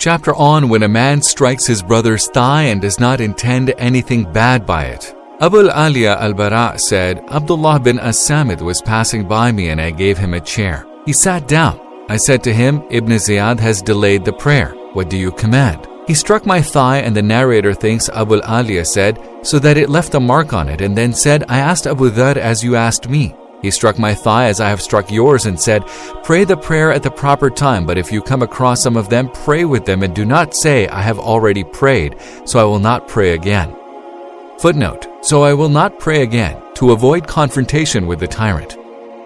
Chapter on when a man strikes his brother's thigh and does not intend anything bad by it. Abu Aliya al Bara said, Abdullah bin As-Samit was passing by me and I gave him a chair. He sat down. I said to him, Ibn Ziyad has delayed the prayer. What do you command? He struck my thigh, and the narrator thinks Abu Aliya said, so that it left a mark on it, and then said, I asked Abu Dhar as you asked me. He struck my thigh as I have struck yours and said, Pray the prayer at the proper time, but if you come across some of them, pray with them and do not say, I have already prayed, so I will not pray again. Footnote So I will not pray again, to avoid confrontation with the tyrant.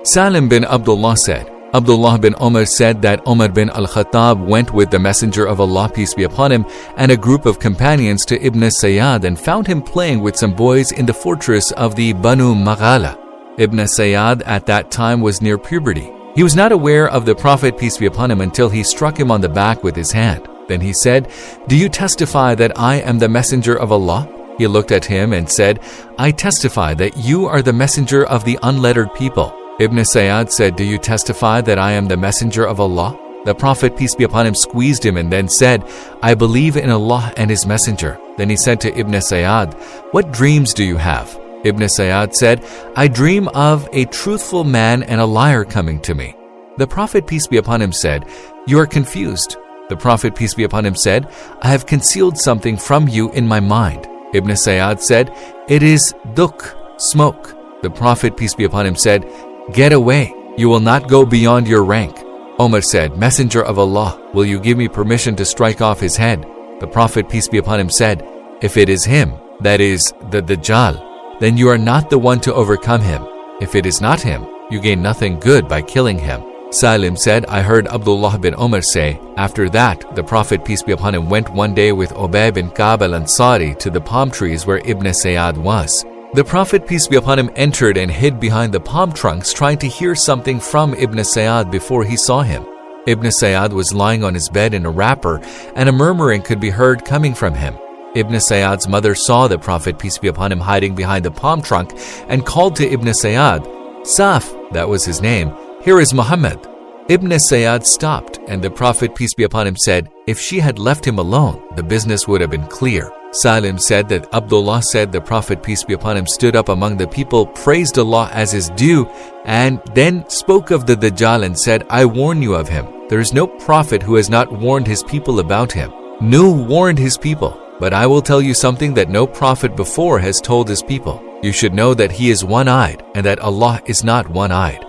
Salim bin Abdullah said, Abdullah bin Omar said that Omar bin al Khattab went with the Messenger of Allah, peace be upon him, and a group of companions to Ibn Sayyad and found him playing with some boys in the fortress of the Banu Maghala. Ibn Sayyad at that time was near puberty. He was not aware of the Prophet, peace be upon him, until he struck him on the back with his hand. Then he said, Do you testify that I am the messenger of Allah? He looked at him and said, I testify that you are the messenger of the unlettered people. Ibn Sayyad said, Do you testify that I am the messenger of Allah? The Prophet, peace be upon him, squeezed him and then said, I believe in Allah and His Messenger. Then he said to Ibn Sayyad, What dreams do you have? Ibn Sayyad said, I dream of a truthful man and a liar coming to me. The Prophet, peace be upon him, said, You are confused. The Prophet, peace be upon him, said, I have concealed something from you in my mind. Ibn Sayyad said, It is dukh, smoke. The Prophet, peace be upon him, said, Get away. You will not go beyond your rank. Omar said, Messenger of Allah, will you give me permission to strike off his head? The Prophet, peace be upon him, said, If it is him, that is, the Dajjal, then you are not the one to overcome him. If it is not him, you gain nothing good by killing him. Salim said, I heard Abdullah bin Umar say, After that, the Prophet, peace be upon him, went one day with Ubay bin Ka'b al-Ansari to the palm trees where Ibn Sayyad was. The Prophet, peace be upon him, entered and hid behind the palm trunks, trying to hear something from Ibn Sayyad before he saw him. Ibn Sayyad was lying on his bed in a wrapper, and a murmuring could be heard coming from him. Ibn Sayyad's mother saw the Prophet, peace be upon him, hiding behind the palm trunk and called to Ibn Sayyad, Saf, that was his name, here is Muhammad. Ibn Sayyad stopped, and the Prophet, peace be upon him, said, If she had left him alone, the business would have been clear. Salim said that Abdullah said the Prophet, peace be upon him, stood up among the people, praised Allah as his due, and then spoke of the Dajjal and said, I warn you of him. There is no prophet who has not warned his people about him. Nuh warned his people. But I will tell you something that no prophet before has told his people. You should know that he is one eyed and that Allah is not one eyed.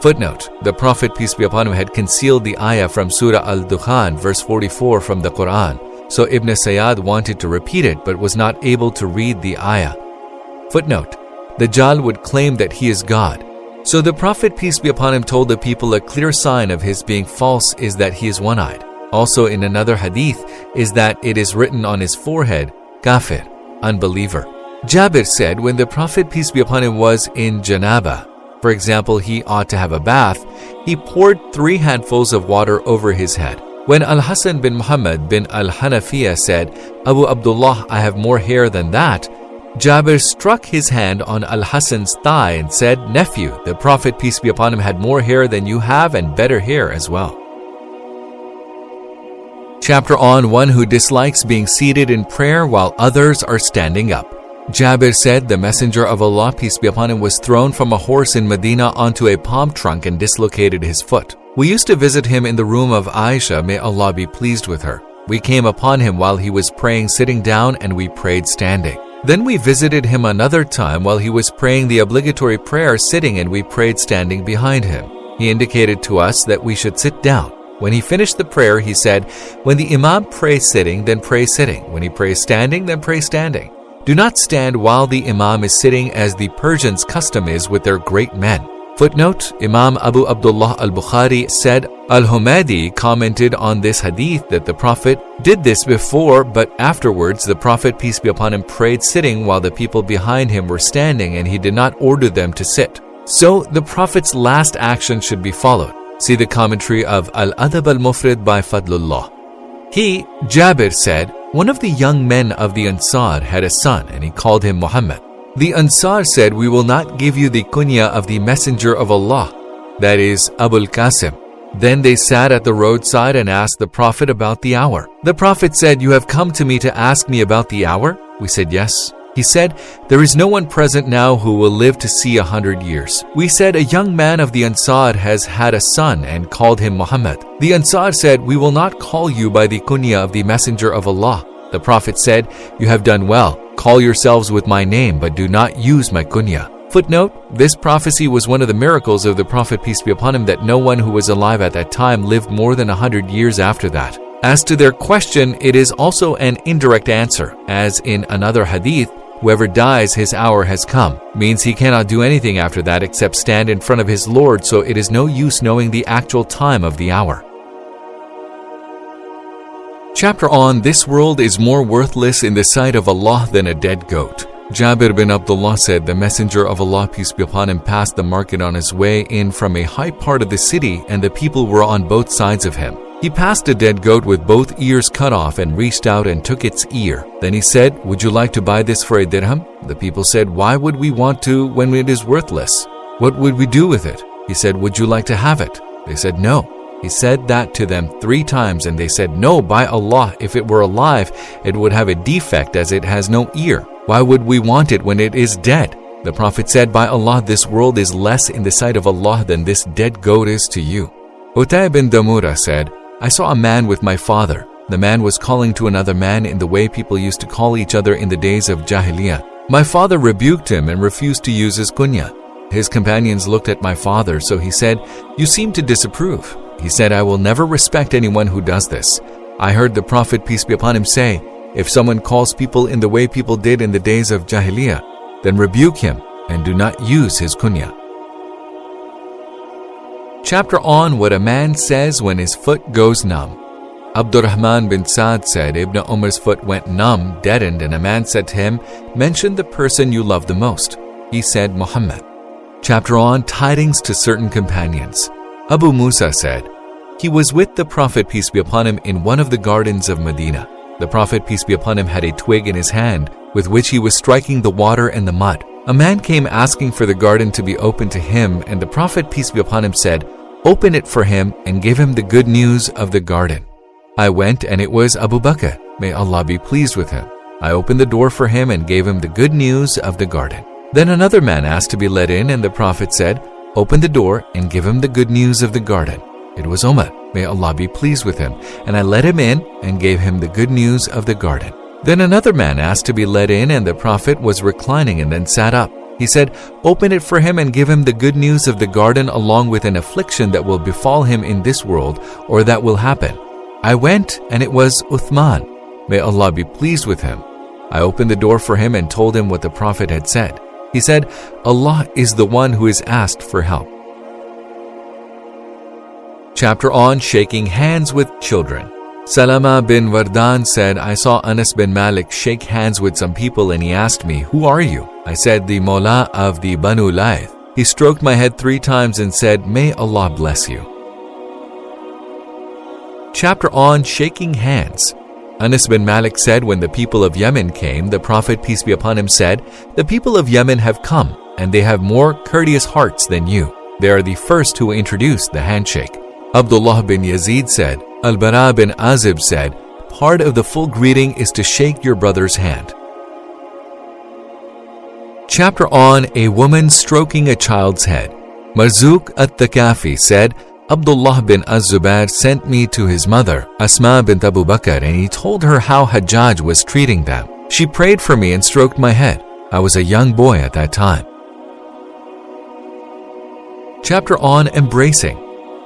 Footnote The Prophet, peace be upon him, had concealed the ayah from Surah Al Dukhan, verse 44 from the Quran. So Ibn Sayyad wanted to repeat it but was not able to read the ayah. Footnote The Dajjal would claim that he is God. So the Prophet, peace be upon him, told the people a clear sign of his being false is that he is one eyed. Also, in another hadith, is that it is written on his forehead, Kafir, unbeliever. Jabir said when the Prophet, peace be upon him, was in Janaba, for example, he ought to have a bath, he poured three handfuls of water over his head. When Al Hassan bin Muhammad bin Al Hanafiya said, Abu Abdullah, I have more hair than that, Jabir struck his hand on Al Hassan's thigh and said, Nephew, the Prophet, peace be upon him, had more hair than you have and better hair as well. Chapter on one who dislikes being seated in prayer while others are standing up. Jabir said the Messenger of Allah, peace be upon him, was thrown from a horse in Medina onto a palm trunk and dislocated his foot. We used to visit him in the room of Aisha, may Allah be pleased with her. We came upon him while he was praying sitting down and we prayed standing. Then we visited him another time while he was praying the obligatory prayer sitting and we prayed standing behind him. He indicated to us that we should sit down. When he finished the prayer, he said, When the Imam prays sitting, then pray sitting. When he prays standing, then pray standing. Do not stand while the Imam is sitting as the Persians' custom is with their great men. Footnote Imam Abu Abdullah al Bukhari said Al Humadi commented on this hadith that the Prophet did this before, but afterwards the Prophet, peace be upon him, prayed sitting while the people behind him were standing and he did not order them to sit. So the Prophet's last action should be followed. See the commentary of Al Adab al Mufrid by Fadlullah. He, Jabir, said, One of the young men of the Ansar had a son, and he called him Muhammad. The Ansar said, We will not give you the kunya of the Messenger of Allah, that is, Abul Qasim. Then they sat at the roadside and asked the Prophet about the hour. The Prophet said, You have come to me to ask me about the hour? We said, Yes. He said, There is no one present now who will live to see a hundred years. We said, A young man of the Ansar has had a son and called him Muhammad. The Ansar said, We will not call you by the kunya of the Messenger of Allah. The Prophet said, You have done well. Call yourselves with my name, but do not use my kunya. Footnote This prophecy was one of the miracles of the Prophet, peace be upon him, that no one who was alive at that time lived more than a hundred years after that. As to their question, it is also an indirect answer, as in another hadith, whoever dies, his hour has come, means he cannot do anything after that except stand in front of his Lord, so it is no use knowing the actual time of the hour. Chapter on This world is more worthless in the sight of Allah than a dead goat. Jabir bin Abdullah said, The Messenger of Allah, peace be upon him, passed the market on his way in from a high part of the city, and the people were on both sides of him. He passed a dead goat with both ears cut off and reached out and took its ear. Then he said, Would you like to buy this for a dirham? The people said, Why would we want to when it is worthless? What would we do with it? He said, Would you like to have it? They said, No. He said that to them three times, and they said, No, by Allah, if it were alive, it would have a defect as it has no ear. Why would we want it when it is dead? The Prophet said, By Allah, this world is less in the sight of Allah than this dead goat is to you. Utay bin Damura said, I saw a man with my father. The man was calling to another man in the way people used to call each other in the days of Jahiliyyah. My father rebuked him and refused to use his kunya. His companions looked at my father, so he said, You seem to disapprove. He said, I will never respect anyone who does this. I heard the Prophet, peace be upon him, say, if someone calls people in the way people did in the days of Jahiliyyah, then rebuke him and do not use his kunya. Chapter on what a man says when his foot goes numb. Abdurrahman bin Saad said Ibn Umar's foot went numb, deadened, and a man said to him, Mention the person you love the most. He said, Muhammad. Chapter on tidings to certain companions. Abu Musa said, He was with the Prophet, peace be upon him, in one of the gardens of Medina. The Prophet, peace be upon him, had a twig in his hand with which he was striking the water and the mud. A man came asking for the garden to be opened to him, and the Prophet, peace be upon him, said, Open it for him and give him the good news of the garden. I went, and it was Abu Bakr. May Allah be pleased with him. I opened the door for him and gave him the good news of the garden. Then another man asked to be let in, and the Prophet said, Open the door and give him the good news of the garden. It was Umar. May Allah be pleased with him. And I let him in and gave him the good news of the garden. Then another man asked to be let in, and the Prophet was reclining and then sat up. He said, Open it for him and give him the good news of the garden along with an affliction that will befall him in this world or that will happen. I went, and it was Uthman. May Allah be pleased with him. I opened the door for him and told him what the Prophet had said. He said, Allah is the one who is asked for help chapter on shaking hands with children. Salama bin Vardan said, I saw Anas bin Malik shake hands with some people and he asked me, Who are you? I said, The Mawla of the Banu Layth. He stroked my head three times and said, May Allah bless you. Chapter on shaking hands. Anas bin Malik said, When the people of Yemen came, the Prophet, peace be upon him, said, The people of Yemen have come, and they have more courteous hearts than you. They are the first who introduced the handshake. Abdullah bin Yazid said, Al Bara bin Azib said, Part of the full greeting is to shake your brother's hand. Chapter on A Woman Stroking a Child's Head. Marzouk at Thaqafi said, Abdullah bin Az-Zubair sent me to his mother, Asma bint Abu Bakr, and he told her how Hajjaj was treating them. She prayed for me and stroked my head. I was a young boy at that time. Chapter on Embracing.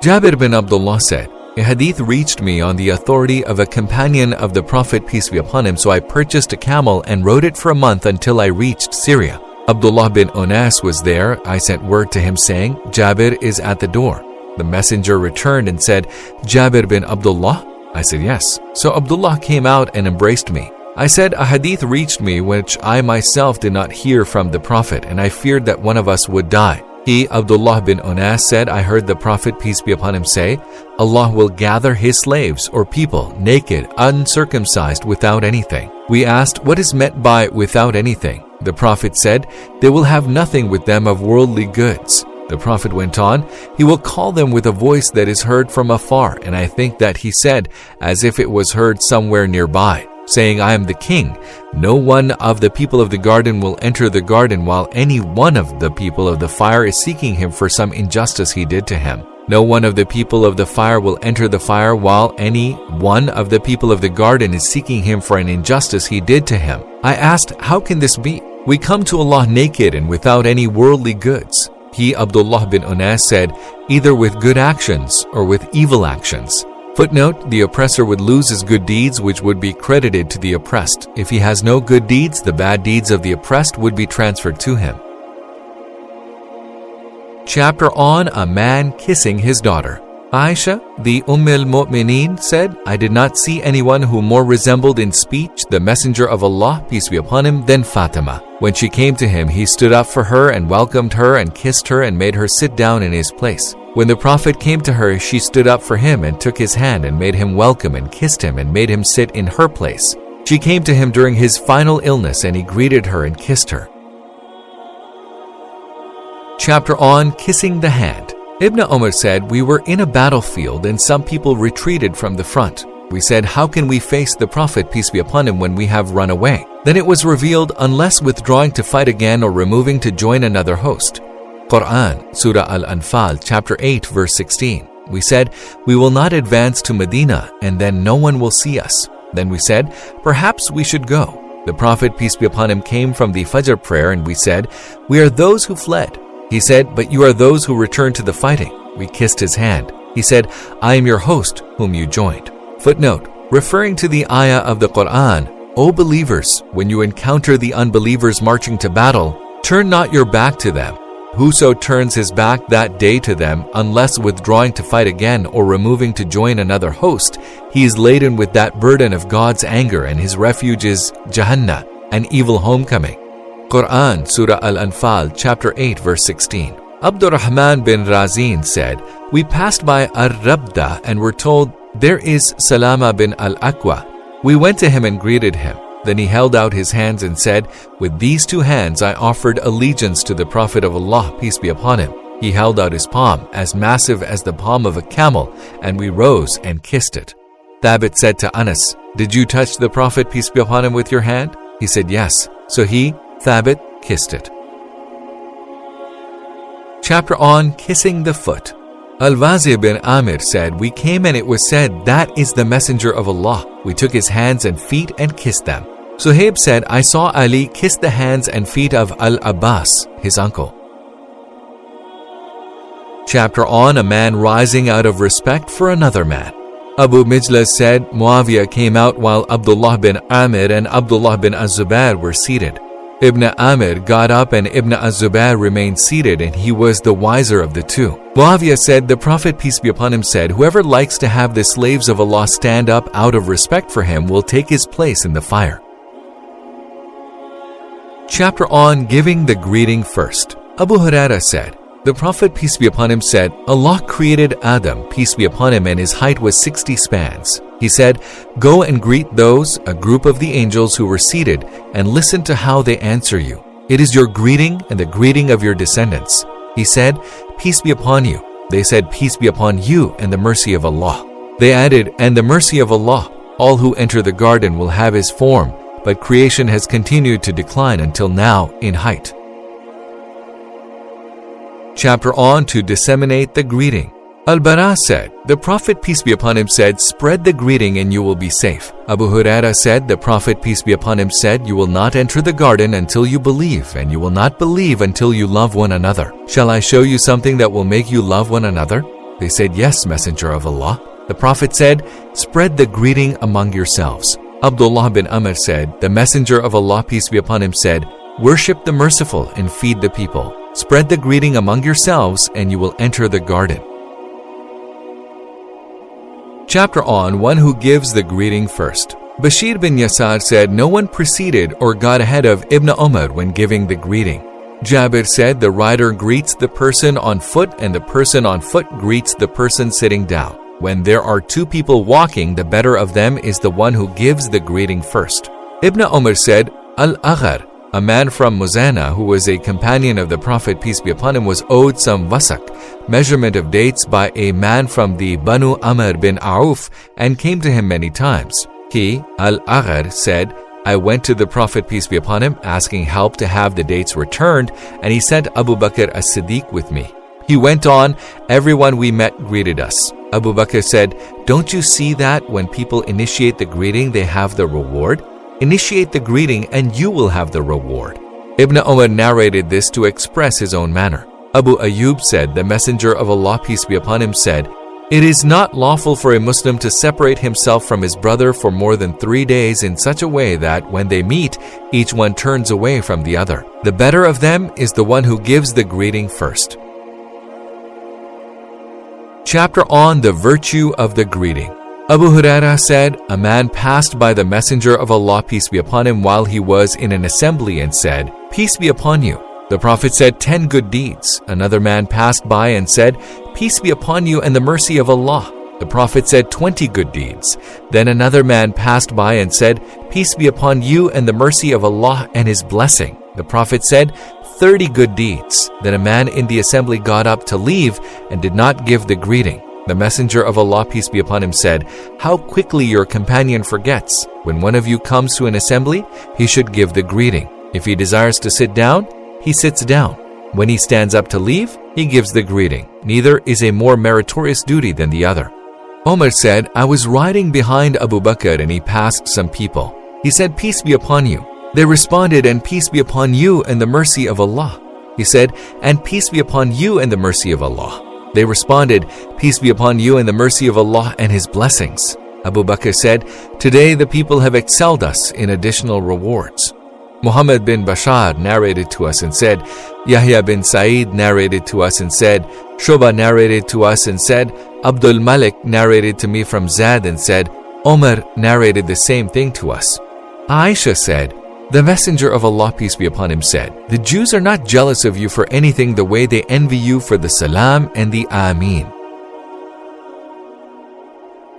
Jabir bin Abdullah said, A hadith reached me on the authority of a companion of the Prophet, peace be upon him, so I purchased a camel and rode it for a month until I reached Syria. Abdullah bin Unas was there. I sent word to him saying, Jabir is at the door. The messenger returned and said, Jabir bin Abdullah? I said, Yes. So Abdullah came out and embraced me. I said, A hadith reached me which I myself did not hear from the Prophet, and I feared that one of us would die. He, Abdullah bin Unas, said, I heard the Prophet, peace be upon him, say, Allah will gather his slaves or people naked, uncircumcised, without anything. We asked, What is meant by without anything? The Prophet said, They will have nothing with them of worldly goods. The Prophet went on, He will call them with a voice that is heard from afar, and I think that he said, as if it was heard somewhere nearby, saying, I am the king. No one of the people of the garden will enter the garden while any one of the people of the fire is seeking him for some injustice he did to him. No one of the people of the fire will enter the fire while any one of the people of the garden is seeking him for an injustice he did to him. I asked, How can this be? We come to Allah naked and without any worldly goods. He, Abdullah bin Unas, said, either with good actions or with evil actions. Footnote The oppressor would lose his good deeds, which would be credited to the oppressed. If he has no good deeds, the bad deeds of the oppressed would be transferred to him. Chapter on a man kissing his daughter. Aisha, the Umm al Mu'mineen, said, I did not see anyone who more resembled in speech the Messenger of Allah, peace be upon him, than Fatima. When she came to him, he stood up for her and welcomed her and kissed her and made her sit down in his place. When the Prophet came to her, she stood up for him and took his hand and made him welcome and kissed him and made him sit in her place. She came to him during his final illness and he greeted her and kissed her. Chapter on Kissing the Hand. Ibn Umar said, We were in a battlefield and some people retreated from the front. We said, How can we face the Prophet, peace be upon him, when we have run away? Then it was revealed, unless withdrawing to fight again or removing to join another host. Quran, Surah Al Anfal, chapter 8, verse 16. We said, We will not advance to Medina, and then no one will see us. Then we said, Perhaps we should go. The Prophet, peace be upon him, came from the Fajr prayer, and we said, We are those who fled. He said, But you are those who return to the fighting. We kissed his hand. He said, I am your host, whom you joined. Footnote Referring to the ayah of the Quran, O believers, when you encounter the unbelievers marching to battle, turn not your back to them. Whoso turns his back that day to them, unless withdrawing to fight again or removing to join another host, he is laden with that burden of God's anger, and his refuge is Jahannam, an evil homecoming. Quran, Surah Al Anfal, chapter 8, verse 16. Abdurrahman bin Razin said, We passed by Ar Rabda and were told, There is Salama bin Al Aqwa. We went to him and greeted him. Then he held out his hands and said, With these two hands I offered allegiance to the Prophet of Allah, peace be upon him. He held out his palm, as massive as the palm of a camel, and we rose and kissed it. Thabit said to Anas, Did you touch the Prophet, peace be upon him, with your hand? He said, Yes. So he, Thabit kissed it. Chapter on Kissing the Foot. Al Wazir bin Amir said, We came and it was said, That is the messenger of Allah. We took his hands and feet and kissed them. Suhaib said, I saw Ali kiss the hands and feet of Al-Abbas, his uncle. Chapter on a man rising out of respect for another man. Abu Mijlas said, Muawiyah came out while Abdullah bin Amir and Abdullah bin Az-Zubair were seated. Ibn Amir got up and Ibn Az-Zubair remained seated and he was the wiser of the two. Muawiyah said, The Prophet, peace be upon him, said, Whoever likes to have the slaves of Allah stand up out of respect for him will take his place in the fire. Chapter on Giving the Greeting First. Abu Huraira said, the Prophet, peace be upon him, said, Allah created Adam, peace be upon him, and his height was 60 spans. He said, Go and greet those, a group of the angels who were seated, and listen to how they answer you. It is your greeting and the greeting of your descendants. He said, Peace be upon you. They said, Peace be upon you and the mercy of Allah. They added, And the mercy of Allah. All who enter the garden will have his form, but creation has continued to decline until now in height chapter on to disseminate the greeting. Al-Bara said, The Prophet, peace be upon him, said, Spread the greeting and you will be safe. Abu Huraira said, The Prophet, peace be upon him, said, You will not enter the garden until you believe, and you will not believe until you love one another. Shall I show you something that will make you love one another? They said, Yes, Messenger of Allah. The Prophet said, Spread the greeting among yourselves. Abdullah bin Amr said, The Messenger of Allah, peace be upon him, said, Worship the merciful and feed the people. Spread the greeting among yourselves, and you will enter the garden. Chapter on One Who Gives the Greeting First. Bashir bin Yasar said, No one preceded or got ahead of Ibn Umar when giving the greeting. Jabir said, The rider greets the person on foot, and the person on foot greets the person sitting down. When there are two people walking, the better of them is the one who gives the greeting first. Ibn Umar said, Al Aghar, a man from Muzana who was a companion of the Prophet peace be upon him was owed some wasak, measurement of dates by a man from the Banu Amr bin Auf and came to him many times. He, Al-Aghar, said, I went to the Prophet peace be upon him asking help to have the dates returned and he sent Abu Bakr as-Siddiq with me. He went on, everyone we met greeted us. Abu Bakr said, Don't you see that when people initiate the greeting, they have the reward? Initiate the greeting and you will have the reward. Ibn Umar narrated this to express his own manner. Abu Ayyub said, The Messenger of Allah, peace be upon him, said, It is not lawful for a Muslim to separate himself from his brother for more than three days in such a way that when they meet, each one turns away from the other. The better of them is the one who gives the greeting first. Chapter on the virtue of the greeting. Abu Huraira said, A man passed by the Messenger of Allah, peace be upon him, while he was in an assembly and said, Peace be upon you. The Prophet said, Ten good deeds. Another man passed by and said, Peace be upon you and the mercy of Allah. The Prophet said, Twenty good deeds. Then another man passed by and said, Peace be upon you and the mercy of Allah and His blessing. The Prophet said, Thirty good deeds. Then a man in the assembly got up to leave and did not give the greeting. The Messenger of Allah, peace be upon him, said, How quickly your companion forgets. When one of you comes to an assembly, he should give the greeting. If he desires to sit down, he sits down. When he stands up to leave, he gives the greeting. Neither is a more meritorious duty than the other. Omar said, I was riding behind Abu Bakr and he passed some people. He said, Peace be upon you. They responded, And peace be upon you and the mercy of Allah. He said, And peace be upon you and the mercy of Allah. They responded, Peace be upon you and the mercy of Allah and His blessings. Abu Bakr said, Today the people have excelled us in additional rewards. Muhammad bin Bashar narrated to us and said, Yahya bin Sa'id narrated to us and said, Shoba narrated to us and said, Abdul Malik narrated to me from Zad and said, Omar narrated the same thing to us. Aisha said, the Messenger of Allah, peace be upon him, said, The Jews are not jealous of you for anything the way they envy you for the salam and the ameen.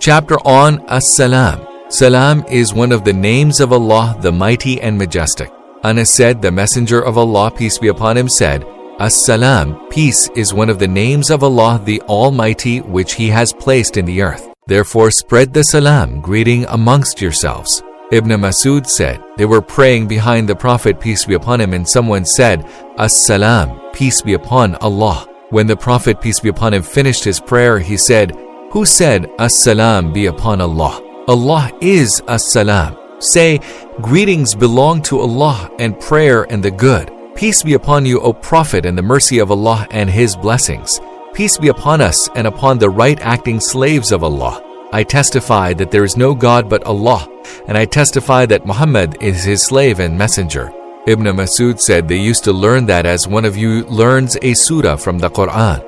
Chapter on As-Salam. Salam is one of the names of Allah, the Mighty and Majestic. Anas said, The Messenger of Allah, peace be upon him, said, As-Salam, peace is one of the names of Allah, the Almighty, which He has placed in the earth. Therefore spread the salam, greeting amongst yourselves. Ibn Masud said, They were praying behind the Prophet, peace be upon him, and someone said, As-salam, peace be upon Allah. When the Prophet, peace be upon him, finished his prayer, he said, Who said, As-salam be upon Allah? Allah is As-salam. Say, Greetings belong to Allah, and prayer and the good. Peace be upon you, O Prophet, and the mercy of Allah and His blessings. Peace be upon us and upon the right acting slaves of Allah. I testify that there is no God but Allah, and I testify that Muhammad is his slave and messenger. Ibn Masud said they used to learn that as one of you learns a surah from the Quran.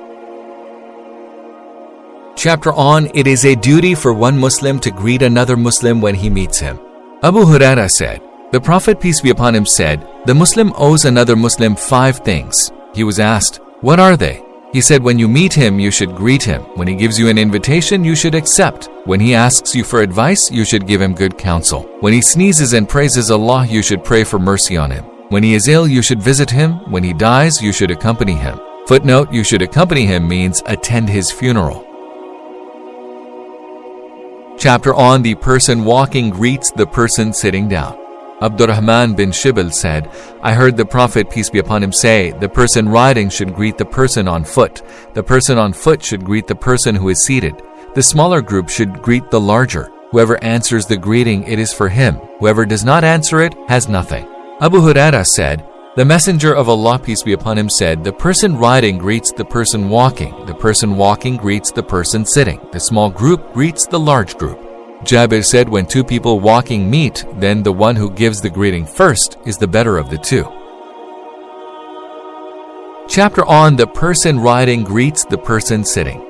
Chapter on It is a duty for one Muslim to greet another Muslim when he meets him. Abu Huraira said, The Prophet, peace be upon him, said, The Muslim owes another Muslim five things. He was asked, What are they? He said, When you meet him, you should greet him. When he gives you an invitation, you should accept. When he asks you for advice, you should give him good counsel. When he sneezes and praises Allah, you should pray for mercy on him. When he is ill, you should visit him. When he dies, you should accompany him. Footnote, you should accompany him means attend his funeral. Chapter on the person walking greets the person sitting down. Abdurrahman bin Shibl said, I heard the Prophet, peace be upon him, say, The person riding should greet the person on foot. The person on foot should greet the person who is seated. The smaller group should greet the larger. Whoever answers the greeting, it is for him. Whoever does not answer it has nothing. Abu Huraira said, The Messenger of Allah, peace be upon him, said, The person riding greets the person walking. The person walking greets the person sitting. The small group greets the large group. Jabir said, When two people walking meet, then the one who gives the greeting first is the better of the two. Chapter on the person riding greets the person sitting.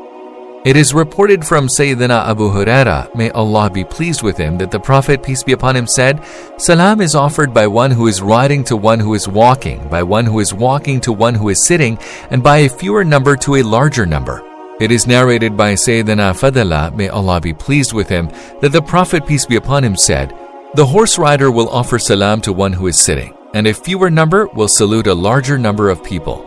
It is reported from Sayyidina Abu Huraira, may Allah be pleased with him, that the Prophet, peace be upon him, said, Salam is offered by one who is riding to one who is walking, by one who is walking to one who is sitting, and by a fewer number to a larger number. It is narrated by Sayyidina Fadala, may Allah be pleased with him, that the Prophet, peace be upon him, said, The horse rider will offer salam to one who is sitting. and a fewer number will salute a larger number of people.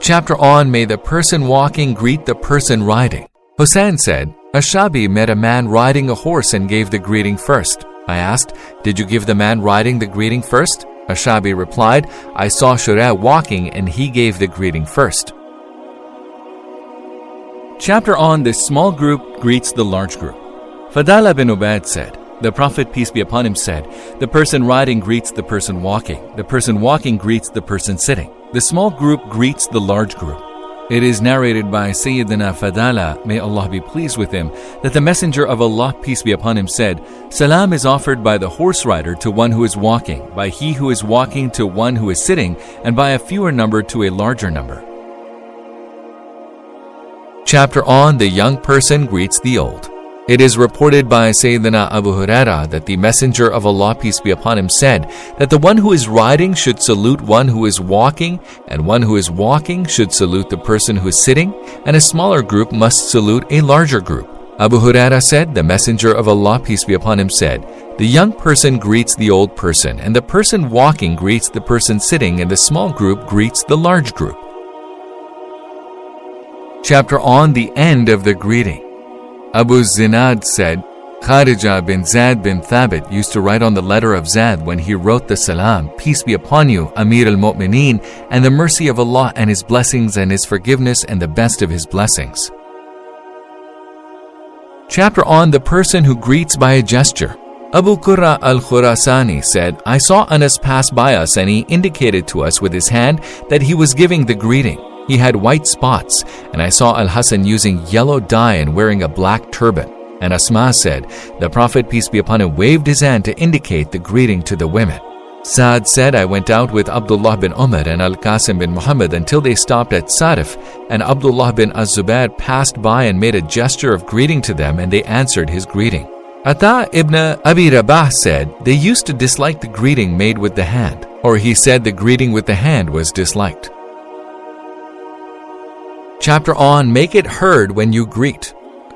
Chapter on May the person walking greet the person riding. Hussein said, Ash-Sha'bi met a man riding a horse and gave the greeting first. I asked, Did you give the man riding the greeting first? Ash-Sha'bi replied, I saw Shura walking and he gave the greeting first. Chapter on The small group greets the large group. Fadala bin Ubaid said, The Prophet, peace be upon him, said, The person riding greets the person walking, the person walking greets the person sitting. The small group greets the large group. It is narrated by Sayyidina Fadala, may Allah be pleased with him, that the Messenger of Allah, peace be upon him, said, Salam is offered by the horse rider to one who is walking, by he who is walking to one who is sitting, and by a fewer number to a larger number. Chapter on The Young Person Greets the Old. It is reported by Sayyidina Abu Huraira that the Messenger of Allah, peace be upon him, said that the one who is riding should salute one who is walking, and one who is walking should salute the person who is sitting, and a smaller group must salute a larger group. Abu Huraira said, The Messenger of Allah, peace be upon him, said, The young person greets the old person, and the person walking greets the person sitting, and the small group greets the large group. Chapter on the end of the greeting. Abu Zinad said, Kharija bin Zad bin Thabit used to write on the letter of Zad when he wrote the salam, Peace be upon you, Amir al Mu'mineen, and the mercy of Allah and His blessings and His forgiveness and the best of His blessings. Chapter on the person who greets by a gesture. Abu Qurra al Khurasani said, I saw Anas pass by us and he indicated to us with his hand that he was giving the greeting. He had white spots, and I saw Al Hassan using yellow dye and wearing a black turban. And Asma said, The Prophet, peace be upon him, waved his hand to indicate the greeting to the women. Saad said, I went out with Abdullah bin Umar and Al Qasim bin Muhammad until they stopped at Sarif, and Abdullah bin Az-Zubair passed by and made a gesture of greeting to them, and they answered his greeting. Ata ibn Abi Rabah said, They used to dislike the greeting made with the hand, or he said the greeting with the hand was disliked. Chapter on Make It Heard When You Greet.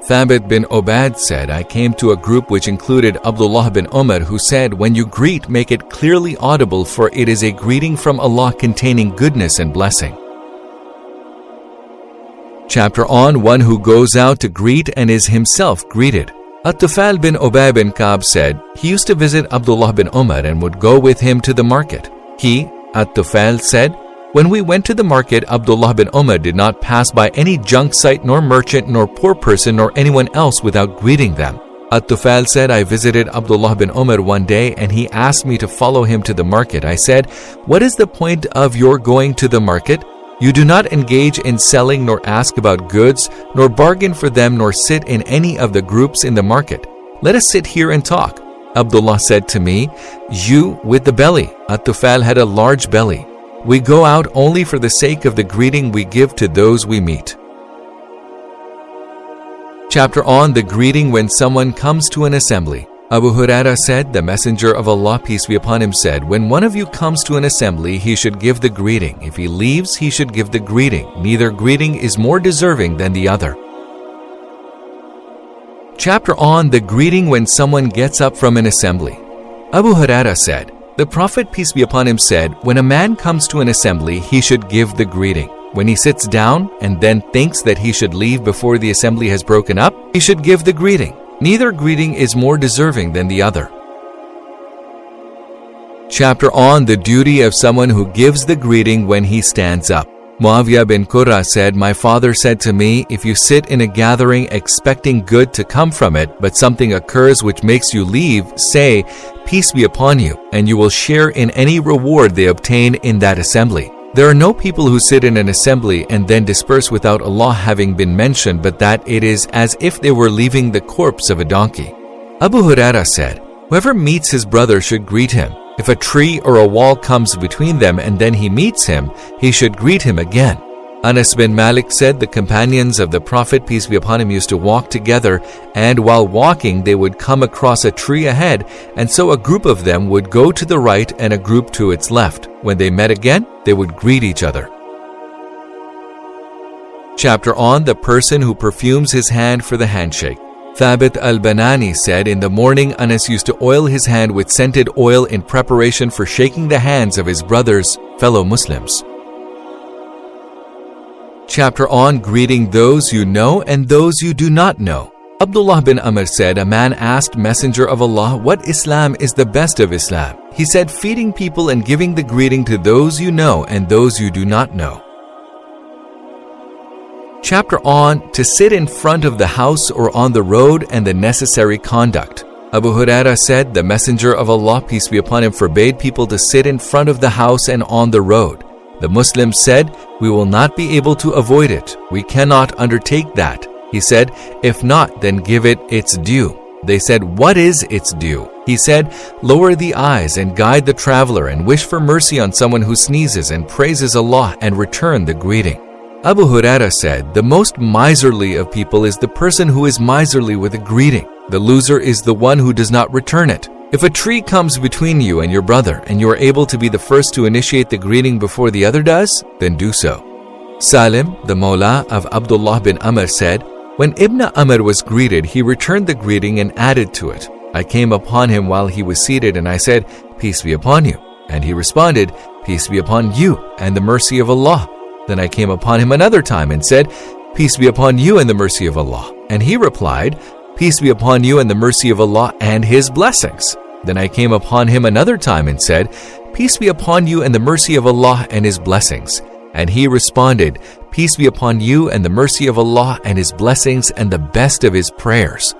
Thabit bin Obad said, I came to a group which included Abdullah bin Umar who said, When you greet, make it clearly audible, for it is a greeting from Allah containing goodness and blessing. Chapter on One who goes out to greet and is himself greeted. At-Tufal bin Ubay bin Kab said, He used to visit Abdullah bin Umar and would go with him to the market. He, At-Tufal, said, when we went to the market, Abdullah bin Umar did not pass by any junk site, nor merchant, nor poor person, nor anyone else without greeting them. At-Tufal said, I visited Abdullah bin Umar one day and he asked me to follow him to the market. I said, What is the point of your going to the market? You do not engage in selling, nor ask about goods, nor bargain for them, nor sit in any of the groups in the market. Let us sit here and talk. Abdullah said to me, You with the belly. At-Tufal had a large belly. We go out only for the sake of the greeting we give to those we meet. Chapter on the greeting when someone comes to an assembly. Abu Huraira said, The Messenger of Allah, peace be upon him, said, When one of you comes to an assembly, he should give the greeting. If he leaves, he should give the greeting. Neither greeting is more deserving than the other. Chapter on the greeting when someone gets up from an assembly. Abu Huraira said, the Prophet, peace be upon him, said, When a man comes to an assembly, he should give the greeting. When he sits down and then thinks that he should leave before the assembly has broken up, he should give the greeting. Neither greeting is more deserving than the other. Chapter on the duty of someone who gives the greeting when he stands up. Muawiyah bin Qurra said, My father said to me, If you sit in a gathering expecting good to come from it, but something occurs which makes you leave, say, Peace be upon you, and you will share in any reward they obtain in that assembly. There are no people who sit in an assembly and then disperse without Allah having been mentioned, but that it is as if they were leaving the corpse of a donkey. Abu Huraira said, Whoever meets his brother should greet him. If a tree or a wall comes between them and then he meets him, he should greet him again. Anas bin Malik said the companions of the Prophet, peace be upon him, used to walk together, and while walking, they would come across a tree ahead, and so a group of them would go to the right and a group to its left. When they met again, they would greet each other. Chapter on the person who perfumes his hand for the handshake. Thabit al Banani said in the morning Anas used to oil his hand with scented oil in preparation for shaking the hands of his brothers, fellow Muslims. Chapter on greeting those you know and those you do not know. Abdullah bin Amr said, A man asked Messenger of Allah, What Islam is the best of Islam? He said, Feeding people and giving the greeting to those you know and those you do not know. Chapter on To sit in front of the house or on the road and the necessary conduct. Abu Huraira said, The Messenger of Allah, peace be upon him, forbade people to sit in front of the house and on the road. The Muslims said, We will not be able to avoid it. We cannot undertake that. He said, If not, then give it its due. They said, What is its due? He said, Lower the eyes and guide the traveler and wish for mercy on someone who sneezes and praises Allah and return the greeting. Abu Huraira said, The most miserly of people is the person who is miserly with a greeting. The loser is the one who does not return it. If a tree comes between you and your brother, and you are able to be the first to initiate the greeting before the other does, then do so. Salim, the Mawla of Abdullah bin Amr, said, When Ibn Amr was greeted, he returned the greeting and added to it. I came upon him while he was seated, and I said, Peace be upon you. And he responded, Peace be upon you, and the mercy of Allah. Then I came upon him another time and said, Peace be upon you and the mercy of Allah. And he replied, Peace be upon you and the mercy of Allah and His blessings. Then I came upon him another time and said, Peace be upon you and the mercy of Allah and His blessings. And he responded, Peace be upon you and the mercy of Allah and His blessings and the best of His prayers.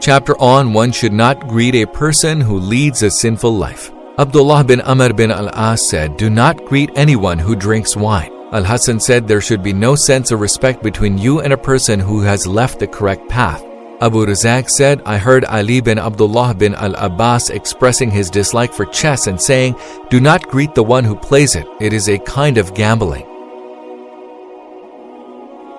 Chapter on One should not greet a person who leads a sinful life. Abdullah bin Amr bin al-As said, Do not greet anyone who drinks wine. Al-Hassan said there should be no sense of respect between you and a person who has left the correct path. Abu Razak said, I heard Ali bin Abdullah bin al-Abbas expressing his dislike for chess and saying, Do not greet the one who plays it. It is a kind of gambling.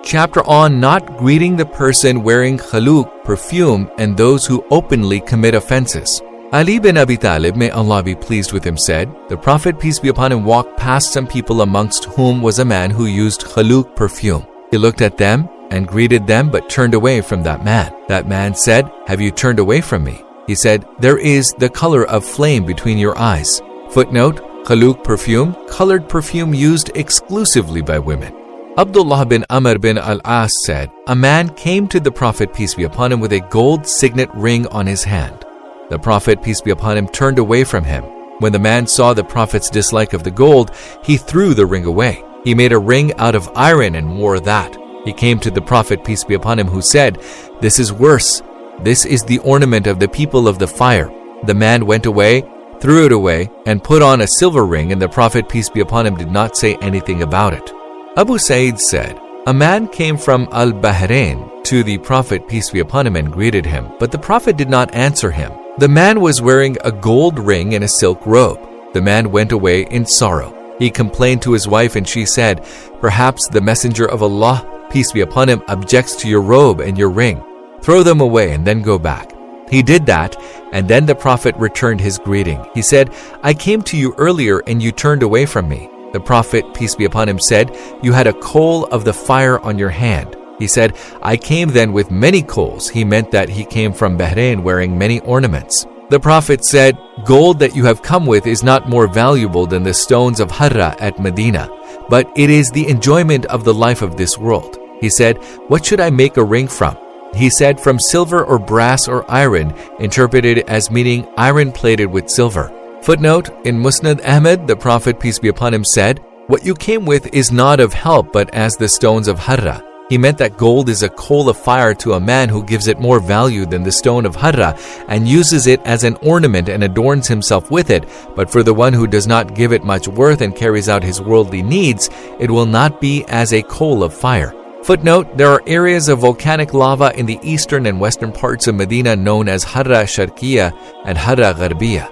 Chapter on not greeting the person wearing khaluk, perfume, and those who openly commit offenses. Ali bin Abi Talib, may Allah be pleased with him, said, The Prophet, peace be upon him, walked past some people amongst whom was a man who used khaluk perfume. He looked at them and greeted them, but turned away from that man. That man said, Have you turned away from me? He said, There is the color of flame between your eyes. Footnote, khaluk perfume, colored perfume used exclusively by women. Abdullah bin Amr bin al-As said, A man came to the Prophet, peace be upon him, with a gold signet ring on his hand. The Prophet, peace be upon him, turned away from him. When the man saw the Prophet's dislike of the gold, he threw the ring away. He made a ring out of iron and wore that. He came to the Prophet, peace be upon him, who said, This is worse. This is the ornament of the people of the fire. The man went away, threw it away, and put on a silver ring, and the Prophet, peace be upon him, did not say anything about it. Abu Sa'id said, A man came from Al Bahrain to the Prophet, peace be upon him, and greeted him, but the Prophet did not answer him. The man was wearing a gold ring and a silk robe. The man went away in sorrow. He complained to his wife, and she said, Perhaps the Messenger of Allah, peace be upon him, objects to your robe and your ring. Throw them away and then go back. He did that, and then the Prophet returned his greeting. He said, I came to you earlier and you turned away from me. The Prophet, peace be upon him, said, You had a coal of the fire on your hand. He said, I came then with many coals. He meant that he came from Bahrain wearing many ornaments. The Prophet said, Gold that you have come with is not more valuable than the stones of Harra at Medina, but it is the enjoyment of the life of this world. He said, What should I make a ring from? He said, From silver or brass or iron, interpreted as meaning iron plated with silver. Footnote In Musnad Ahmed, the Prophet, peace be upon him, said, What you came with is not of help, but as the stones of Harra. He meant that gold is a coal of fire to a man who gives it more value than the stone of Harra and uses it as an ornament and adorns himself with it. But for the one who does not give it much worth and carries out his worldly needs, it will not be as a coal of fire. Footnote There are areas of volcanic lava in the eastern and western parts of Medina known as Harra Sharqiya and Harra Gharbiya.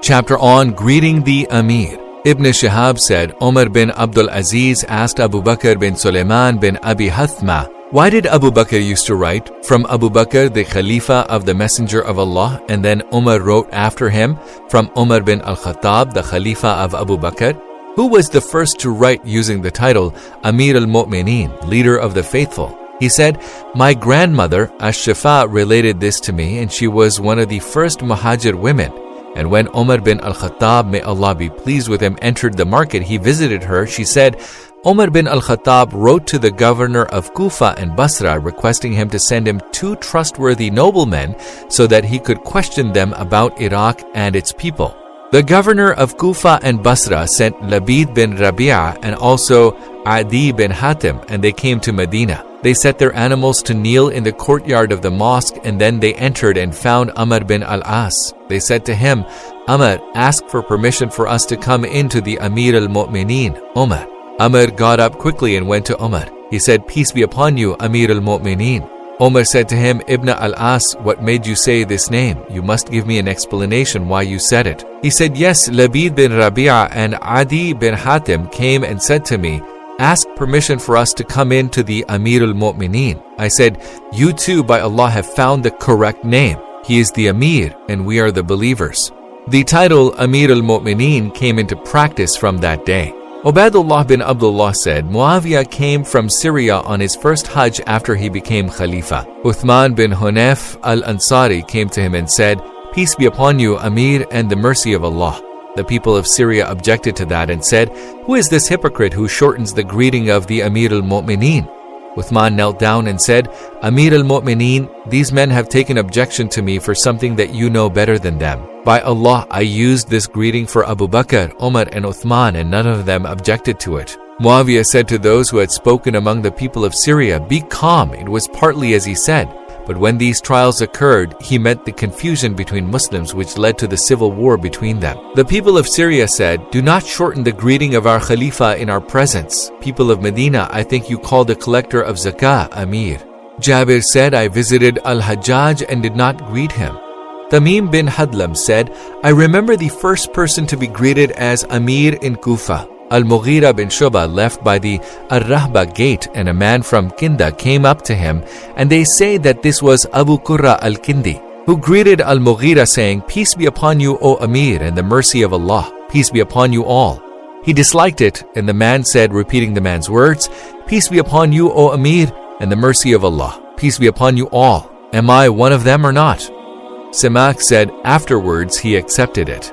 Chapter on Greeting the Amir. Ibn Shihab said, Omar bin Abdul Aziz asked Abu Bakr bin Sulaiman bin Abi Hathma, why did Abu Bakr used to write from Abu Bakr, the Khalifa of the Messenger of Allah, and then Umar wrote after him from Umar bin Al Khattab, the Khalifa of Abu Bakr? Who was the first to write using the title Amir al Mu'mineen, leader of the faithful? He said, My grandmother, Ash-Shifa, related this to me, and she was one of the first Muhajir women. And when Omar bin al Khattab, may Allah be pleased with him, entered the market, he visited her. She said, Omar bin al Khattab wrote to the governor of Kufa and Basra requesting him to send him two trustworthy noblemen so that he could question them about Iraq and its people. The governor of Kufa and Basra sent Labid bin Rabi'a and also Adi bin Hatim, and they came to Medina. They set their animals to kneel in the courtyard of the mosque, and then they entered and found Amr bin al As. They said to him, Amr, ask for permission for us to come into the Amir al Mu'mineen, Umar. Amr got up quickly and went to Umar. He said, Peace be upon you, Amir al Mu'mineen. Omar said to him, Ibn al As, what made you say this name? You must give me an explanation why you said it. He said, Yes, Labid bin Rabi'a and Adi bin Hatim came and said to me, asked permission for us to come in to the Amir al Mu'mineen. I said, You too, by Allah, have found the correct name. He is the Amir, and we are the believers. The title Amir al Mu'mineen came into practice from that day. Ubaidullah bin Abdullah said, Muawiyah came from Syria on his first Hajj after he became Khalifa. Uthman bin Hunayf al Ansari came to him and said, Peace be upon you, Amir, and the mercy of Allah. The people of Syria objected to that and said, Who is this hypocrite who shortens the greeting of the Amir al Mu'mineen? Uthman knelt down and said, Amir al Mu'mineen, these men have taken objection to me for something that you know better than them. By Allah, I used this greeting for Abu Bakr, Umar, and Uthman, and none of them objected to it. Muawiyah said to those who had spoken among the people of Syria, Be calm, it was partly as he said. But when these trials occurred, he meant the confusion between Muslims which led to the civil war between them. The people of Syria said, Do not shorten the greeting of our Khalifa in our presence. People of Medina, I think you call the collector of zakah Amir. Jabir said, I visited Al Hajjaj and did not greet him. Tamim bin Hadlam said, I remember the first person to be greeted as Amir in Kufa. Al Mughira bin Shuba left by the Ar Rahba gate, and a man from Kinda came up to him, and they say that this was Abu Qurra al Kindi, who greeted Al Mughira, saying, Peace be upon you, O Amir, and the mercy of Allah. Peace be upon you all. He disliked it, and the man said, repeating the man's words, Peace be upon you, O Amir, and the mercy of Allah. Peace be upon you all. Am I one of them or not? Simak said, Afterwards he accepted it.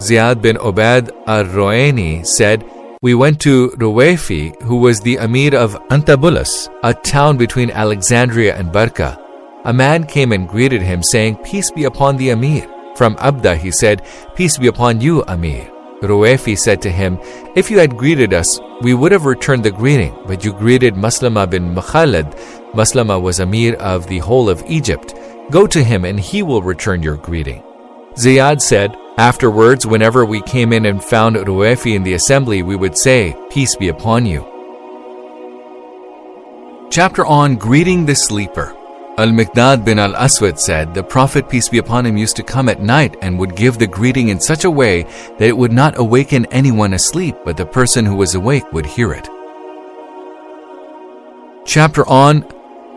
Ziyad bin Obad al-Roani said, We went to Ruwayfi, who was the Amir of Antabulus, a town between Alexandria and Barka. A man came and greeted him, saying, Peace be upon the Amir. From Abda he said, Peace be upon you, Amir. Ruwayfi said to him, If you had greeted us, we would have returned the greeting, but you greeted Maslama bin Makhalad. Maslama was Amir of the whole of Egypt. Go to him and he will return your greeting. Ziyad said, Afterwards, whenever we came in and found Ruwayfi in the assembly, we would say, Peace be upon you. Chapter on Greeting the Sleeper. Al Miqdad bin al Aswad said, The Prophet, peace be upon him, used to come at night and would give the greeting in such a way that it would not awaken anyone asleep, but the person who was awake would hear it. Chapter on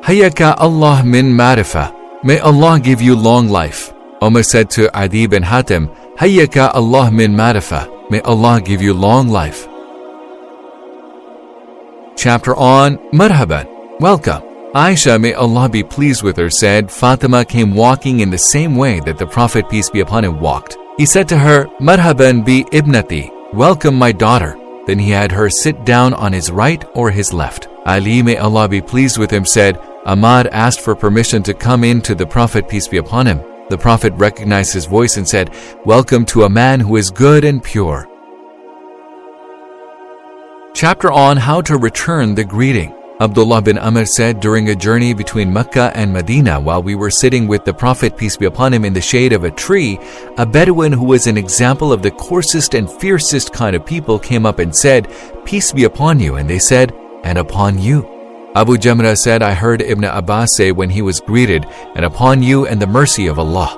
Hayaka Allah min Marifa. May Allah give you long life. Omar said to Adi bin Hatim, Hayyaka Allah min marifa. May Allah give you long life. Chapter on Marhaban. Welcome. Aisha, may Allah be pleased with her, said Fatima came walking in the same way that the Prophet, peace be upon him, walked. He said to her, Marhaban bi ibnati. Welcome, my daughter. Then he had her sit down on his right or his left. Ali, may Allah be pleased with him, said, Ammar asked for permission to come in to the Prophet, peace be upon him. The Prophet recognized his voice and said, Welcome to a man who is good and pure. Chapter on how to return the greeting. Abdullah bin Amr said during a journey between Mecca and Medina while we were sitting with the Prophet peace be upon him in the shade of a tree, a Bedouin who was an example of the coarsest and fiercest kind of people came up and said, Peace be upon you. And they said, And upon you. Abu Jamra said, I heard Ibn Abbas say when he was greeted, and upon you and the mercy of Allah.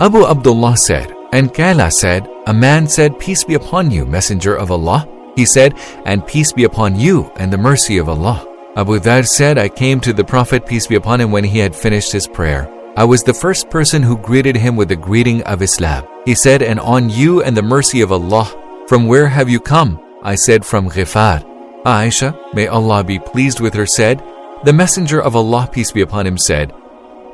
Abu Abdullah said, and Kaila said, A man said, Peace be upon you, Messenger of Allah. He said, And peace be upon you and the mercy of Allah. Abu Dhar said, I came to the Prophet, peace be upon him, when he had finished his prayer. I was the first person who greeted him with the greeting of Islam. He said, And on you and the mercy of Allah. From where have you come? I said, From Ghifar. Aisha, may Allah be pleased with her, said, The Messenger of Allah, peace be upon him, said,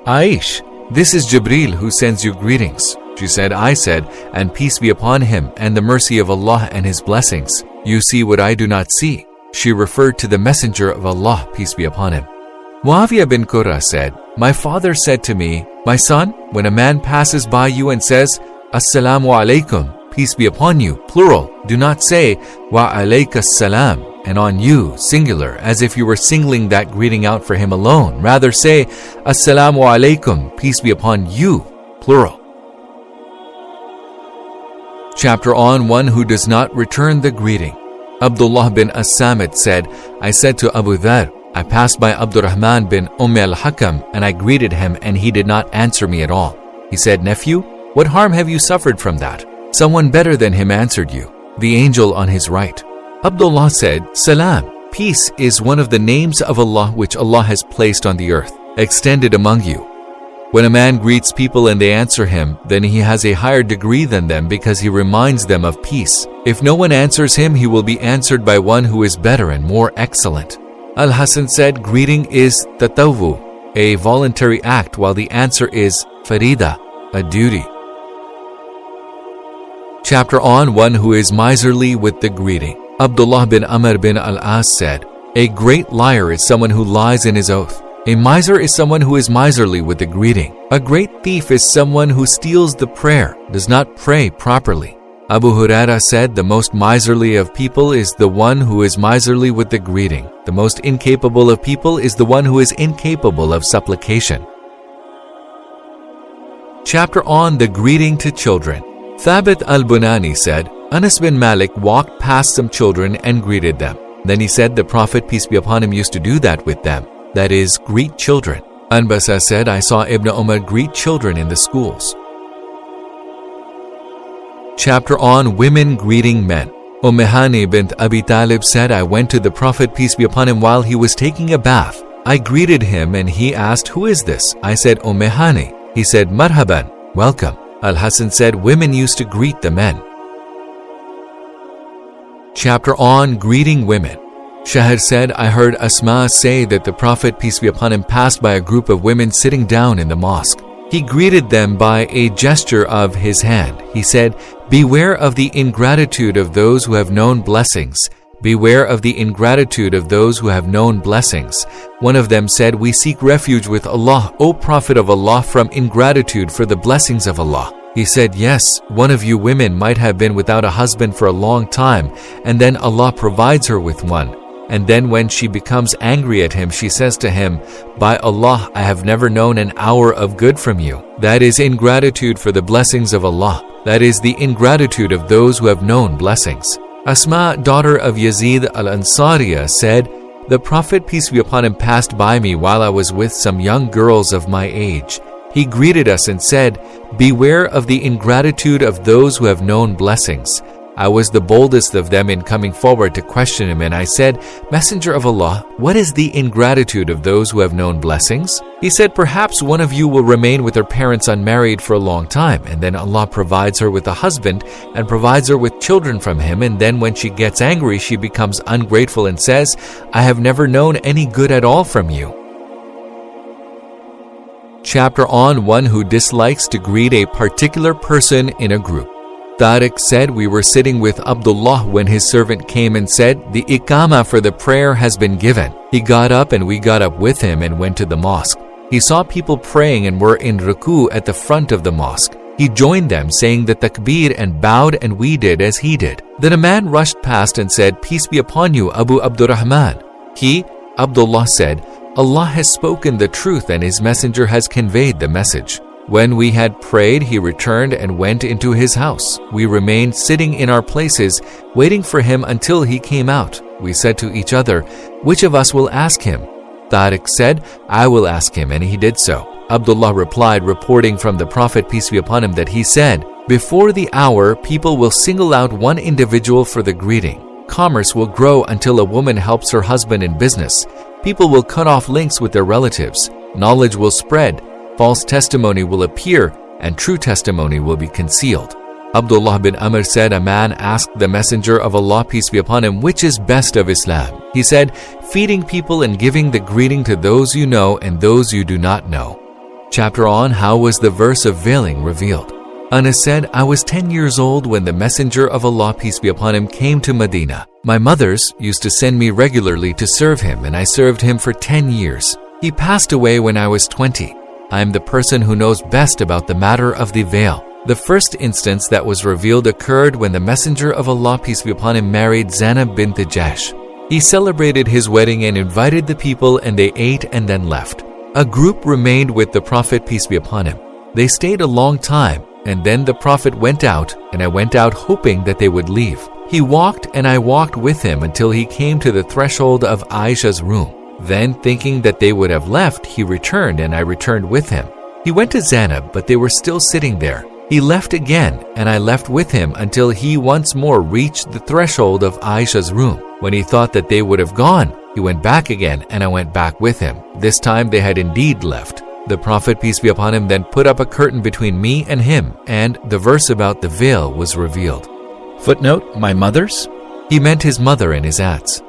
Aish, this is Jibril who sends you greetings. She said, I said, and peace be upon him, and the mercy of Allah and his blessings. You see what I do not see. She referred to the Messenger of Allah, peace be upon him. Muawiyah bin Qurra said, My father said to me, My son, when a man passes by you and says, Assalamu alaikum, peace be upon you, plural, do not say, Wa alayka salam, and on you, singular, as if you were singling that greeting out for him alone. Rather say, Assalamu alaikum, peace be upon you, plural. Chapter on one who does not return the greeting. Abdullah bin As-Samit said, I said to Abu Dhar, I passed by Abdurrahman bin Umm al-Hakam and I greeted him and he did not answer me at all. He said, Nephew, what harm have you suffered from that? Someone better than him answered you, the angel on his right. Abdullah said, Salam, peace is one of the names of Allah which Allah has placed on the earth, extended among you. When a man greets people and they answer him, then he has a higher degree than them because he reminds them of peace. If no one answers him, he will be answered by one who is better and more excellent. Al Hasan said, Greeting is tatawu, a voluntary act, while the answer is farida, a duty. Chapter on one who is miserly with the greeting. Abdullah bin Amr bin Al As said, A great liar is someone who lies in his oath. A miser is someone who is miserly with the greeting. A great thief is someone who steals the prayer, does not pray properly. Abu Huraira said, The most miserly of people is the one who is miserly with the greeting. The most incapable of people is the one who is incapable of supplication. Chapter on the greeting to children. Thabit al Bunani said, Anas bin Malik walked past some children and greeted them. Then he said the Prophet, peace be upon him, used to do that with them that is, greet children. Anbasa said, I saw Ibn Umar greet children in the schools. Chapter on Women Greeting Men. Ummehani bint Abi Talib said, I went to the Prophet, peace be upon him, while he was taking a bath. I greeted him and he asked, Who is this? I said, Ummehani. He said, Marhaban, welcome. Al Hassan said, Women used to greet the men. Chapter on Greeting Women. Shahar said, I heard Asma say that the Prophet, peace be upon him, passed by a group of women sitting down in the mosque. He greeted them by a gesture of his hand. He said, Beware of the ingratitude of those who have known blessings. Beware of the ingratitude of those who have known blessings. One of them said, We seek refuge with Allah, O Prophet of Allah, from ingratitude for the blessings of Allah. He said, Yes, one of you women might have been without a husband for a long time, and then Allah provides her with one. And then when she becomes angry at him, she says to him, By Allah, I have never known an hour of good from you. That is ingratitude for the blessings of Allah. That is the ingratitude of those who have known blessings. Asma, daughter of Yazid al Ansariya, said, The Prophet, peace be upon him, passed by me while I was with some young girls of my age. He greeted us and said, Beware of the ingratitude of those who have known blessings. I was the boldest of them in coming forward to question him, and I said, Messenger of Allah, what is the ingratitude of those who have known blessings? He said, Perhaps one of you will remain with her parents unmarried for a long time, and then Allah provides her with a husband and provides her with children from him, and then when she gets angry, she becomes ungrateful and says, I have never known any good at all from you. Chapter on one who dislikes to greet a particular person in a group. Tariq said, We were sitting with Abdullah when his servant came and said, The ikama for the prayer has been given. He got up and we got up with him and went to the mosque. He saw people praying and were in ruku at the front of the mosque. He joined them, saying the takbir and bowed, and we did as he did. Then a man rushed past and said, Peace be upon you, Abu Abdurrahman. He, Abdullah, said, Allah has spoken the truth and His Messenger has conveyed the message. When we had prayed, he returned and went into his house. We remained sitting in our places, waiting for him until he came out. We said to each other, Which of us will ask him? Tariq said, I will ask him, and he did so. Abdullah replied, reporting from the Prophet, peace be upon him, that he said, Before the hour, people will single out one individual for the greeting. Commerce will grow until a woman helps her husband in business. People will cut off links with their relatives. Knowledge will spread false testimony will appear and true testimony will be concealed. Abdullah bin Amr said, A man asked the Messenger of Allah, peace be upon him, which is best of Islam? He said, Feeding people and giving the greeting to those you know and those you do not know. Chapter on How was the verse of veiling revealed? Anas said, I was 10 years old when the Messenger of Allah, peace be upon him, came to Medina. My mothers used to send me regularly to serve him, and I served him for 10 years. He passed away when I was 20. I am the person who knows best about the matter of the veil. The first instance that was revealed occurred when the Messenger of Allah, peace be upon him, married Zainab bint Jahsh. He celebrated his wedding and invited the people, and they ate and then left. A group remained with the Prophet, peace be upon him. They stayed a long time, and then the Prophet went out, and I went out hoping that they would leave. He walked, and I walked with him until he came to the threshold of Aisha's room. Then, thinking that they would have left, he returned, and I returned with him. He went to Zainab, but they were still sitting there. He left again, and I left with him until he once more reached the threshold of Aisha's room. When he thought that they would have gone, he went back again, and I went back with him. This time they had indeed left. The Prophet, peace be upon him, then put up a curtain between me and him, and the verse about the veil was revealed. Footnote My mother's? He meant his mother and his aunts.